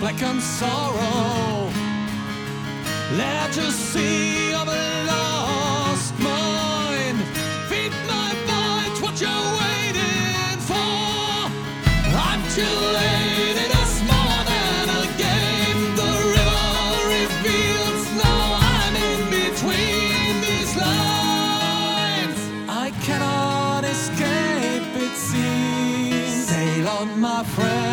second sorrow. Let of a lost mind. Feed my mind, what you're waiting for. I'm too late, it is more than a game. The river reveals now I'm in between these lines. I cannot escape, it seems. Sail on, my friend.